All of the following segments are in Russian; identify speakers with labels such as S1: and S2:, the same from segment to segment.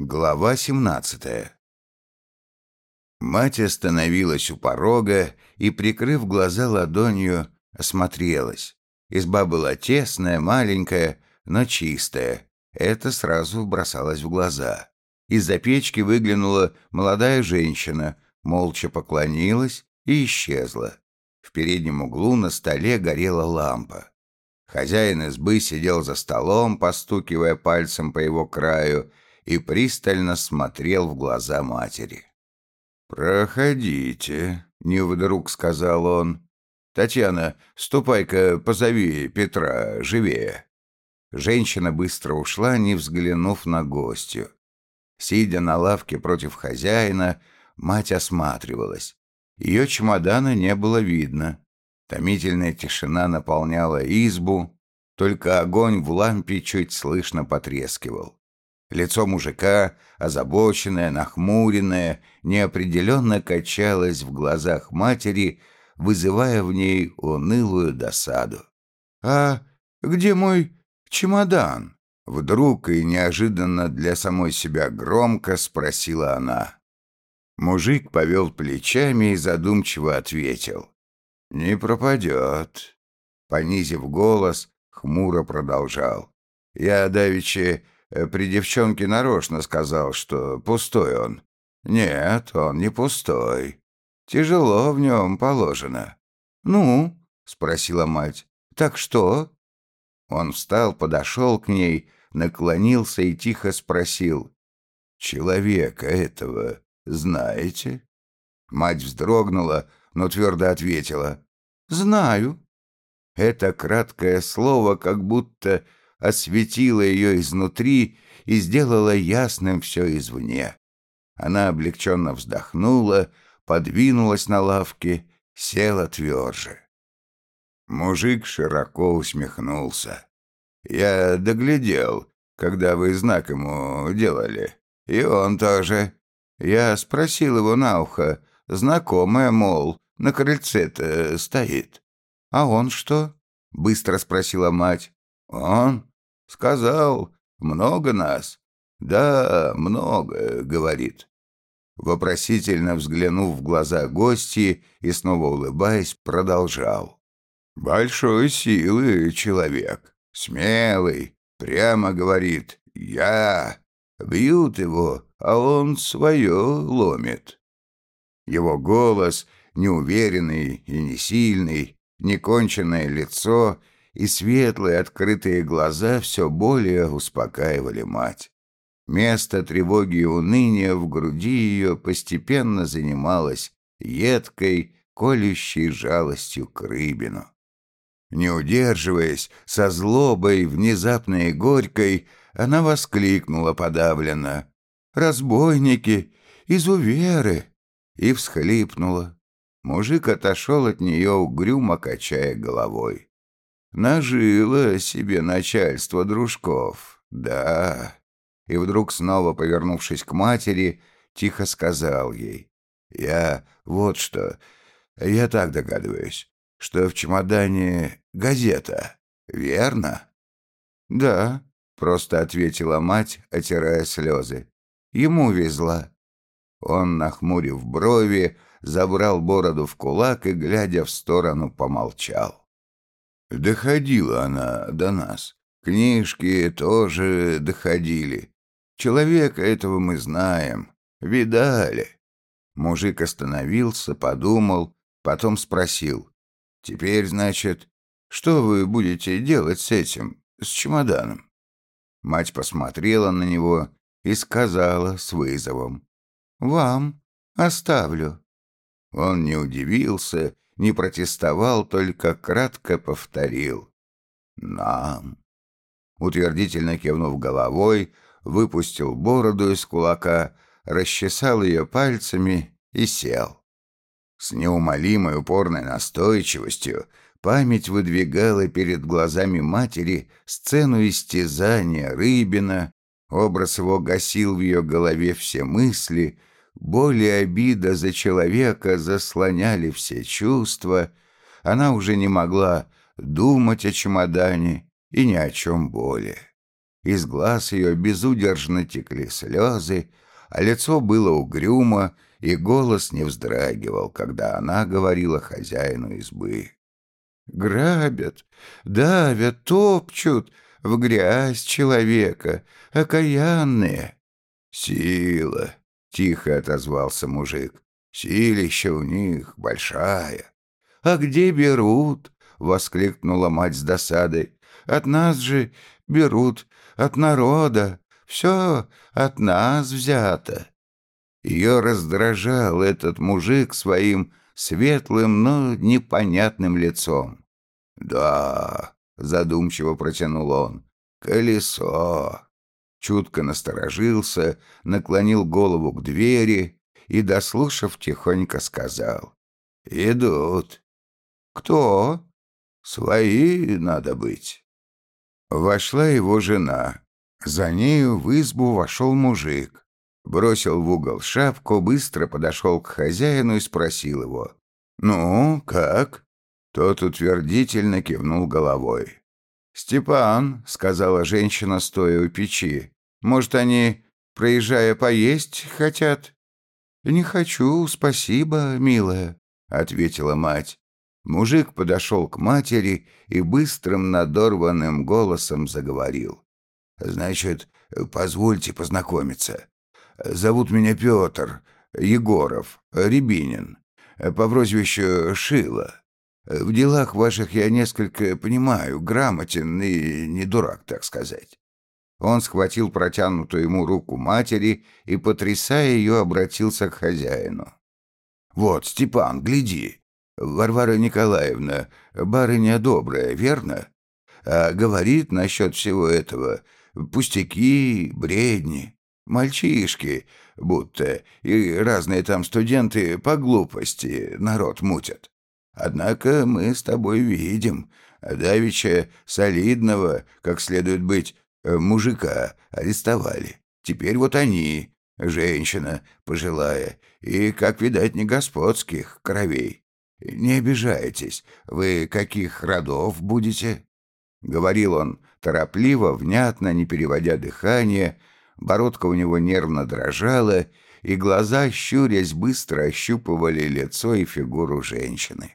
S1: Глава 17 Мать остановилась у порога и, прикрыв глаза ладонью, осмотрелась. Изба была тесная, маленькая, но чистая. Это сразу бросалось в глаза. Из-за печки выглянула молодая женщина, молча поклонилась и исчезла. В переднем углу на столе горела лампа. Хозяин избы сидел за столом, постукивая пальцем по его краю, и пристально смотрел в глаза матери. «Проходите», — не вдруг сказал он. «Татьяна, ступай-ка, позови Петра живее». Женщина быстро ушла, не взглянув на гостью. Сидя на лавке против хозяина, мать осматривалась. Ее чемодана не было видно. Томительная тишина наполняла избу, только огонь в лампе чуть слышно потрескивал. Лицо мужика, озабоченное, нахмуренное, неопределенно качалось в глазах матери, вызывая в ней унылую досаду. «А где мой чемодан?» Вдруг и неожиданно для самой себя громко спросила она. Мужик повел плечами и задумчиво ответил. «Не пропадет». Понизив голос, хмуро продолжал. «Я давеча при девчонке нарочно сказал, что пустой он. Нет, он не пустой. Тяжело в нем положено. «Ну?» — спросила мать. «Так что?» Он встал, подошел к ней, наклонился и тихо спросил. «Человека этого знаете?» Мать вздрогнула, но твердо ответила. «Знаю». Это краткое слово как будто осветила ее изнутри и сделала ясным все извне. Она облегченно вздохнула, подвинулась на лавке, села тверже. Мужик широко усмехнулся. «Я доглядел, когда вы знак ему делали. И он тоже. Я спросил его на ухо, знакомая, мол, на крыльце-то стоит. А он что?» — быстро спросила мать. «Он? Сказал, много нас. Да, много, говорит. Вопросительно взглянув в глаза гости и снова улыбаясь, продолжал. Большой силы человек, смелый, прямо говорит «я». Бьют его, а он свое ломит. Его голос, неуверенный и несильный, неконченное лицо — и светлые открытые глаза все более успокаивали мать. Место тревоги и уныния в груди ее постепенно занималось едкой, колющей жалостью к Рыбину. Не удерживаясь, со злобой, внезапной и горькой, она воскликнула подавленно «Разбойники! Изуверы!» и всхлипнула. Мужик отошел от нее, угрюмо качая головой. Нажило себе начальство дружков, да. И вдруг, снова повернувшись к матери, тихо сказал ей. «Я вот что, я так догадываюсь, что в чемодане газета, верно?» «Да», — просто ответила мать, отирая слезы. «Ему везла». Он, нахмурив брови, забрал бороду в кулак и, глядя в сторону, помолчал. Доходила она до нас. Книжки тоже доходили. Человека этого мы знаем. Видали. Мужик остановился, подумал, потом спросил. «Теперь, значит, что вы будете делать с этим, с чемоданом?» Мать посмотрела на него и сказала с вызовом. «Вам оставлю». Он не удивился не протестовал, только кратко повторил «Нам». Утвердительно кивнув головой, выпустил бороду из кулака, расчесал ее пальцами и сел. С неумолимой упорной настойчивостью память выдвигала перед глазами матери сцену истязания Рыбина, образ его гасил в ее голове все мысли, Боль и обида за человека заслоняли все чувства. Она уже не могла думать о чемодане и ни о чем более. из глаз ее безудержно текли слезы, а лицо было угрюмо, и голос не вздрагивал, когда она говорила хозяину избы. «Грабят, давят, топчут в грязь человека, окаянные». «Сила», — тихо отозвался мужик, — «силища у них большая». «А где берут?» — воскликнула мать с досадой. «От нас же берут, от народа. Все от нас взято». Ее раздражал этот мужик своим светлым, но непонятным лицом. «Да», — задумчиво протянул он, — «колесо». Чутко насторожился, наклонил голову к двери и, дослушав, тихонько сказал. «Идут». «Кто?» «Свои надо быть». Вошла его жена. За нею в избу вошел мужик. Бросил в угол шапку, быстро подошел к хозяину и спросил его. «Ну, как?» Тот утвердительно кивнул головой. «Степан», — сказала женщина, стоя у печи, — «может, они, проезжая, поесть хотят?» «Не хочу, спасибо, милая», — ответила мать. Мужик подошел к матери и быстрым надорванным голосом заговорил. «Значит, позвольте познакомиться. Зовут меня Петр Егоров, Рябинин, по прозвищу Шила. В делах ваших я несколько понимаю, грамотен и не дурак, так сказать». Он схватил протянутую ему руку матери и, потрясая ее, обратился к хозяину. «Вот, Степан, гляди, Варвара Николаевна, барыня добрая, верно? А говорит насчет всего этого пустяки, бредни, мальчишки, будто, и разные там студенты по глупости народ мутят. Однако мы с тобой видим, давеча солидного, как следует быть, мужика арестовали. Теперь вот они, женщина пожилая, и, как видать, не господских кровей. «Не обижайтесь, вы каких родов будете?» — говорил он торопливо, внятно, не переводя дыхание, бородка у него нервно дрожала, и глаза, щурясь, быстро ощупывали лицо и фигуру женщины.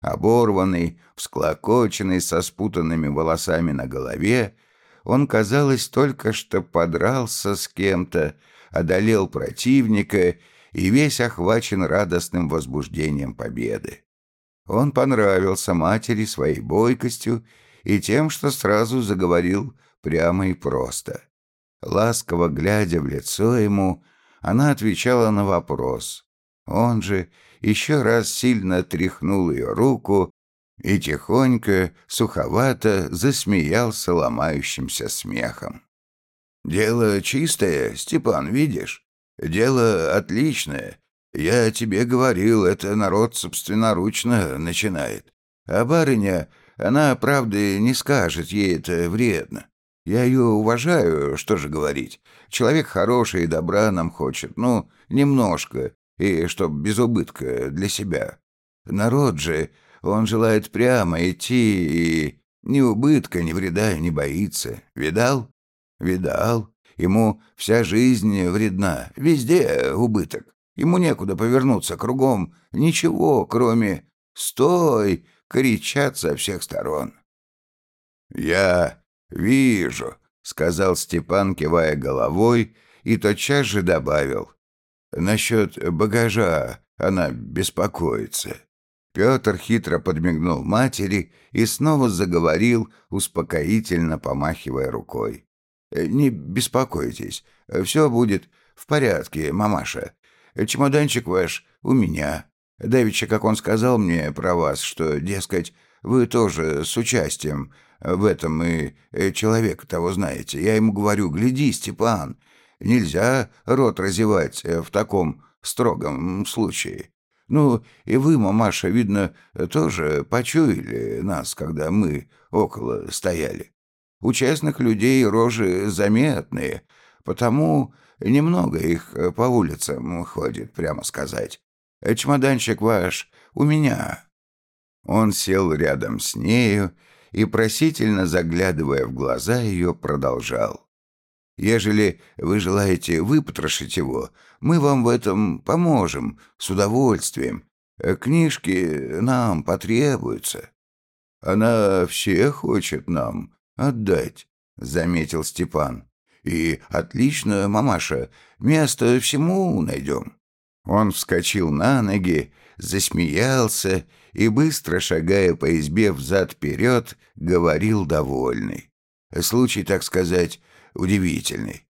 S1: Оборванный, всклокоченный, со спутанными волосами на голове, он, казалось, только что подрался с кем-то, одолел противника и весь охвачен радостным возбуждением победы. Он понравился матери своей бойкостью и тем, что сразу заговорил прямо и просто. Ласково глядя в лицо ему, она отвечала на вопрос. Он же еще раз сильно тряхнул ее руку и тихонько, суховато засмеялся ломающимся смехом. «Дело чистое, Степан, видишь? Дело отличное. Я тебе говорил, это народ собственноручно начинает. А барыня, она, правда, не скажет, ей это вредно. Я ее уважаю, что же говорить. Человек хороший и добра нам хочет, ну, немножко, и чтоб без убытка для себя. Народ же, он желает прямо идти и ни убытка, ни вреда не боится. Видал? Видал. Ему вся жизнь вредна, везде убыток. Ему некуда повернуться кругом, ничего, кроме «Стой!» кричат со всех сторон. «Я вижу», — сказал Степан, кивая головой, и тотчас же добавил. «Насчет багажа она беспокоится». Петр хитро подмигнул матери и снова заговорил, успокоительно помахивая рукой. «Не беспокойтесь, все будет в порядке, мамаша. Чемоданчик ваш у меня. Давеча, как он сказал мне про вас, что, дескать, вы тоже с участием в этом и э, человека того знаете. Я ему говорю, гляди, Степан, нельзя рот разевать э, в таком строгом случае. Ну, и вы, мамаша, видно, тоже почуяли нас, когда мы около стояли. У честных людей рожи заметные, потому немного их э, по улицам ходит, прямо сказать. Чемоданчик ваш у меня». Он сел рядом с нею и, просительно заглядывая в глаза ее, продолжал. «Ежели вы желаете выпотрошить его, мы вам в этом поможем, с удовольствием. Книжки нам потребуются». «Она все хочет нам отдать», — заметил Степан. «И отлично, мамаша, место всему найдем». Он вскочил на ноги, засмеялся и, быстро шагая по избе взад-вперед, говорил довольный. Случай, так сказать, удивительный.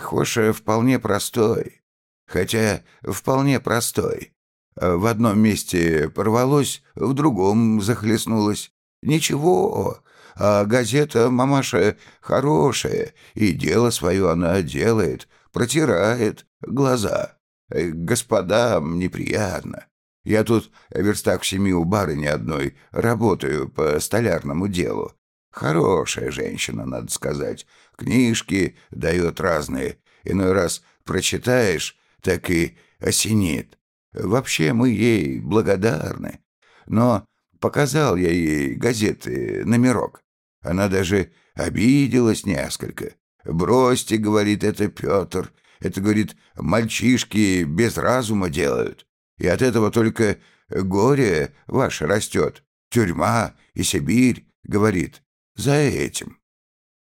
S1: Хоша вполне простой. Хотя вполне простой. В одном месте порвалось, в другом захлестнулось. Ничего, а газета «Мамаша» хорошая, и дело свое она делает, протирает глаза. Господам неприятно. Я тут верстак в семи у барыни одной, работаю по столярному делу. Хорошая женщина, надо сказать. Книжки дает разные. Иной раз прочитаешь, так и осенит. Вообще мы ей благодарны. Но показал я ей газеты номерок. Она даже обиделась несколько. «Бросьте, — говорит это Петр, — это, говорит, мальчишки без разума делают. И от этого только горе ваше растет. Тюрьма и Сибирь, говорит, за этим».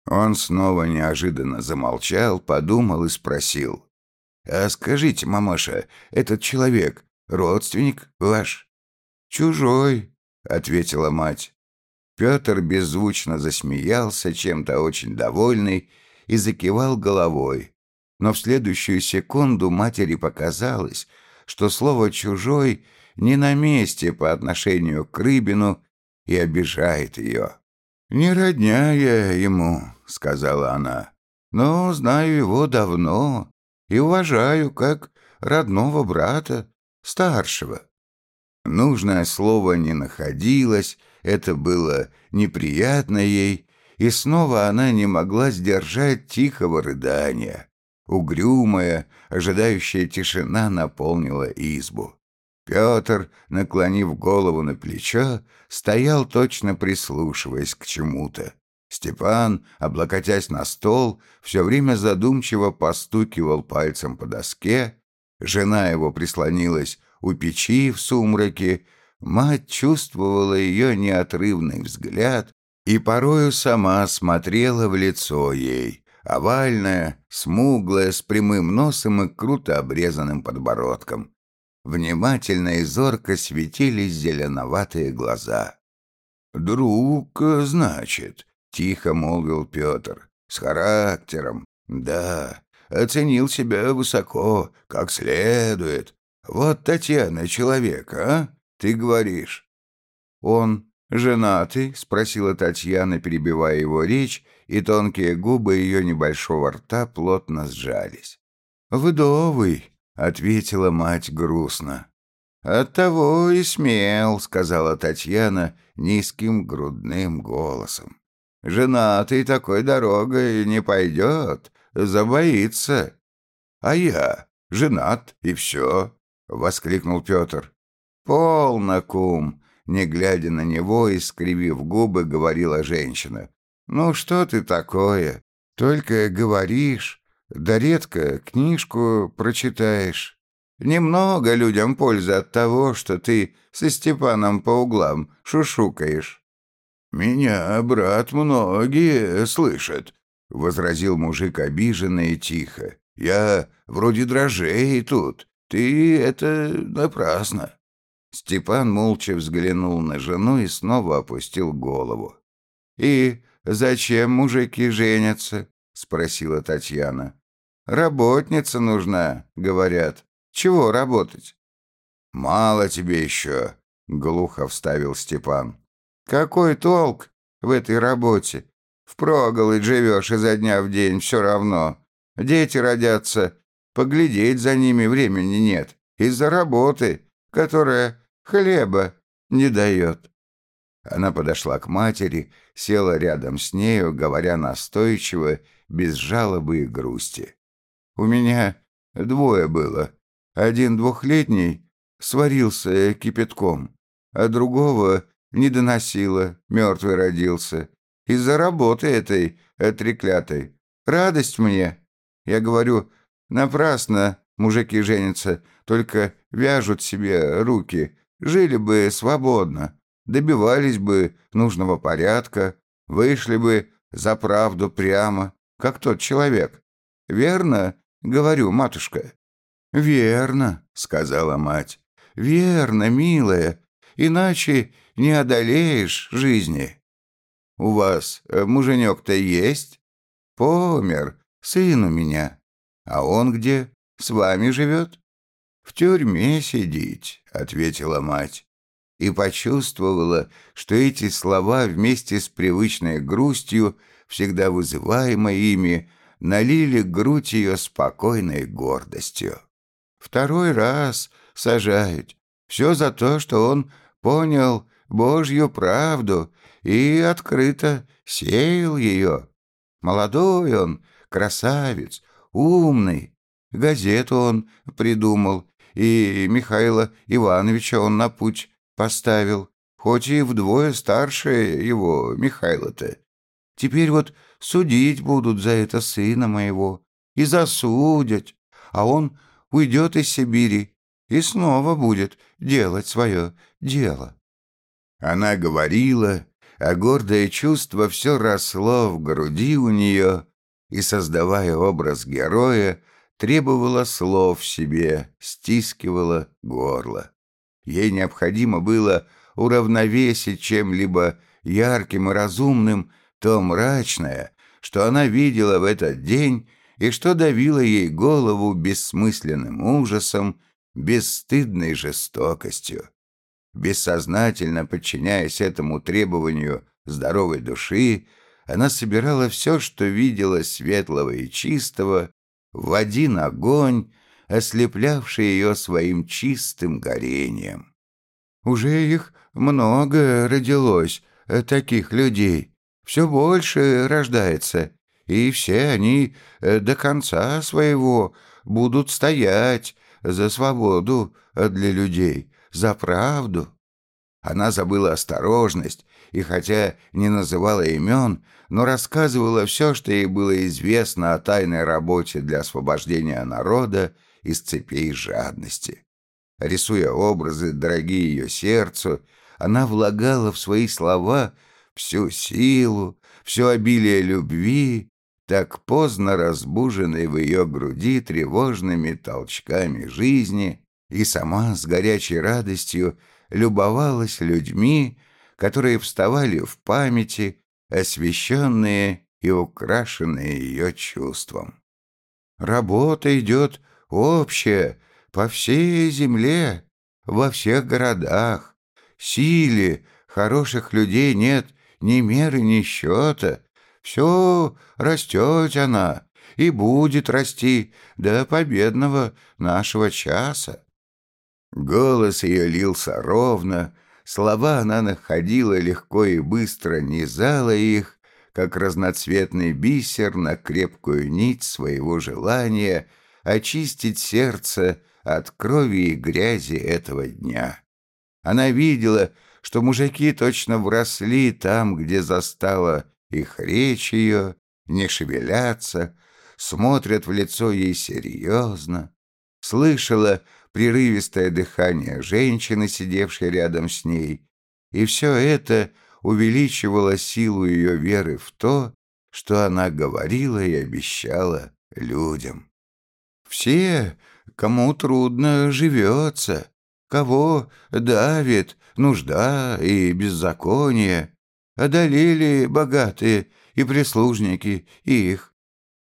S1: Он снова неожиданно замолчал, подумал и спросил. «А скажите, мамаша, этот человек родственник ваш?» «Чужой», — ответила мать. Петр беззвучно засмеялся, чем-то очень довольный, и закивал головой. Но в следующую секунду матери показалось, что слово «чужой» не на месте по отношению к Рыбину и обижает ее. «Не родня я ему», — сказала она, — «но знаю его давно и уважаю как родного брата, старшего». Нужное слово не находилось, это было неприятно ей, и снова она не могла сдержать тихого рыдания. Угрюмая, ожидающая тишина наполнила избу. Петр, наклонив голову на плечо, стоял точно прислушиваясь к чему-то. Степан, облокотясь на стол, все время задумчиво постукивал пальцем по доске. Жена его прислонилась у печи в сумраке. Мать чувствовала ее неотрывный взгляд и порою сама смотрела в лицо ей овальная, смуглая, с прямым носом и круто обрезанным подбородком. Внимательно и зорко светились зеленоватые глаза. «Друг, значит», — тихо молвил Петр, — «с характером, да, оценил себя высоко, как следует. Вот Татьяна человек, а? Ты говоришь». «Он женатый?» — спросила Татьяна, перебивая его речь, и тонкие губы ее небольшого рта плотно сжались. «Вдовый», — ответила мать грустно. «Оттого и смел», — сказала Татьяна низким грудным голосом. «Женатый такой дорогой не пойдет, забоится». «А я женат, и все», — воскликнул Петр. «Полно, кум», — не глядя на него и скривив губы, говорила женщина. «Ну что ты такое? Только говоришь, да редко книжку прочитаешь. Немного людям пользы от того, что ты со Степаном по углам шушукаешь». «Меня, брат, многие слышат», — возразил мужик обиженно и тихо. «Я вроде дрожей тут. Ты это напрасно». Степан молча взглянул на жену и снова опустил голову. «И «Зачем мужики женятся?» — спросила Татьяна. «Работница нужна», — говорят. «Чего работать?» «Мало тебе еще», — глухо вставил Степан. «Какой толк в этой работе? Впроголодь живешь изо дня в день все равно. Дети родятся, поглядеть за ними времени нет. Из-за работы, которая хлеба не дает». Она подошла к матери, села рядом с нею, говоря настойчиво, без жалобы и грусти. «У меня двое было. Один двухлетний сварился кипятком, а другого не доносила, мертвый родился. Из-за работы этой, э, треклятой. Радость мне. Я говорю, напрасно мужики женятся, только вяжут себе руки. Жили бы свободно, добивались бы нужного порядка, вышли бы за правду прямо, как тот человек. Верно, говорю, матушка?» «Верно», — сказала мать. «Верно, милая, иначе не одолеешь жизни. У вас э, муженек-то есть? Помер, сын у меня. А он где? С вами живет? В тюрьме сидеть, ответила мать. И почувствовала, что эти слова вместе с привычной грустью, всегда вызываемой ими, налили грудь ее спокойной гордостью. Второй раз сажают. Все за то, что он понял Божью правду и открыто сеял ее. Молодой он, красавец, умный. Газету он придумал, и Михаила Ивановича он на путь поставил, хоть и вдвое старше его, Михайла-то. Теперь вот судить будут за это сына моего, и засудят, а он уйдет из Сибири и снова будет делать свое дело. Она говорила, а гордое чувство все росло в груди у нее, и, создавая образ героя, требовала слов себе, стискивала горло. Ей необходимо было уравновесить чем-либо ярким и разумным то мрачное, что она видела в этот день и что давило ей голову бессмысленным ужасом, бесстыдной жестокостью. Бессознательно подчиняясь этому требованию здоровой души, она собирала все, что видела светлого и чистого, в один огонь, ослеплявший ее своим чистым горением. Уже их много родилось, э, таких людей, все больше рождается, и все они э, до конца своего будут стоять за свободу для людей, за правду. Она забыла осторожность, и хотя не называла имен, но рассказывала все, что ей было известно о тайной работе для освобождения народа из цепей жадности. Рисуя образы, дорогие ее сердцу, она влагала в свои слова всю силу, все обилие любви, так поздно разбуженной в ее груди тревожными толчками жизни, и сама с горячей радостью любовалась людьми, которые вставали в памяти, освещенные и украшенные ее чувством. Работа идет общая, по всей земле, во всех городах. Силе хороших людей нет ни меры, ни счета. Все растет она и будет расти до победного нашего часа. Голос ее лился ровно, слова она находила легко и быстро, низала их, как разноцветный бисер на крепкую нить своего желания очистить сердце от крови и грязи этого дня. Она видела, что мужики точно вросли там, где застала их речь ее, не шевелятся, смотрят в лицо ей серьезно, слышала, прерывистое дыхание женщины, сидевшей рядом с ней, и все это увеличивало силу ее веры в то, что она говорила и обещала людям. Все, кому трудно живется, кого давит нужда и беззаконие, одолели богатые и прислужники их.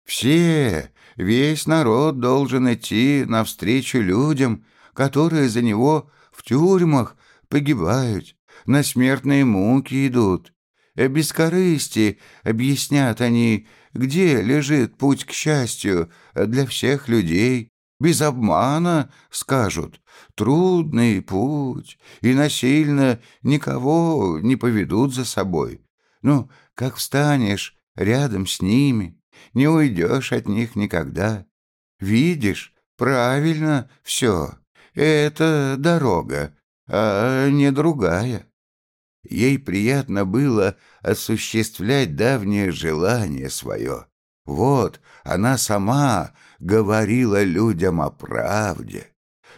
S1: Все, Весь народ должен идти навстречу людям, которые за него в тюрьмах погибают, на смертные муки идут. Без корысти объяснят они, где лежит путь к счастью для всех людей. Без обмана, скажут, трудный путь, и насильно никого не поведут за собой. Ну, как встанешь рядом с ними, не уйдешь от них никогда. Видишь, правильно все. Это дорога, а не другая. Ей приятно было осуществлять давнее желание свое. Вот она сама говорила людям о правде.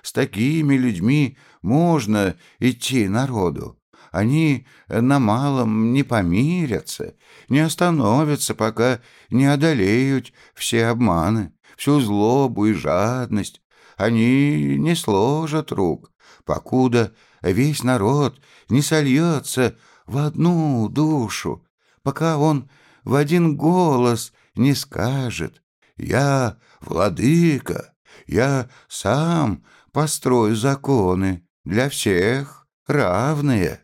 S1: С такими людьми можно идти народу. Они на малом не помирятся, не остановятся, пока не одолеют все обманы, всю злобу и жадность. Они не сложат рук, покуда весь народ не сольется в одну душу, пока он в один голос не скажет «Я владыка, я сам построю законы, для всех равные».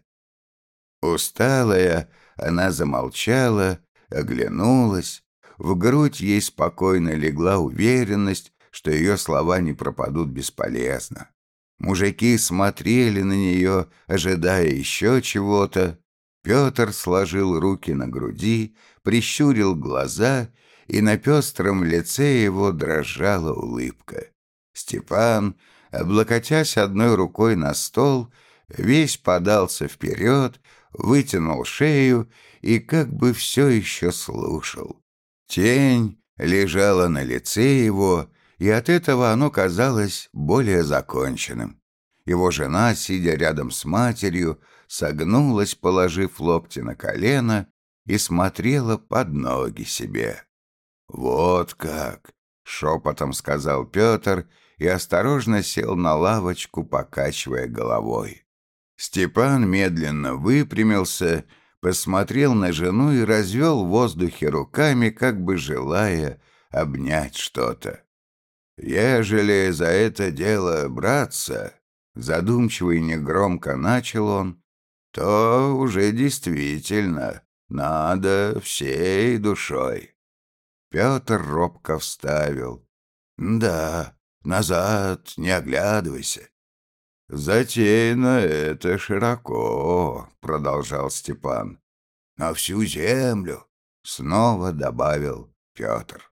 S1: Усталая, она замолчала, оглянулась, в грудь ей спокойно легла уверенность, что ее слова не пропадут бесполезно. Мужики смотрели на нее, ожидая еще чего-то. Петр сложил руки на груди, прищурил глаза, и на пестром лице его дрожала улыбка. Степан, облокотясь одной рукой на стол, весь подался вперед, вытянул шею и как бы все еще слушал. Тень лежала на лице его, и от этого оно казалось более законченным. Его жена, сидя рядом с матерью, согнулась, положив локти на колено, и смотрела под ноги себе. «Вот как!» — шепотом сказал Петр и осторожно сел на лавочку, покачивая головой. Степан медленно выпрямился, посмотрел на жену и развел в воздухе руками, как бы желая обнять что-то. «Ежели за это дело браться», — задумчиво и негромко начал он, «то уже действительно надо всей душой». Петр робко вставил. «Да, назад не оглядывайся». «Затеяно это широко», — продолжал Степан. «На всю землю», — снова добавил Петр.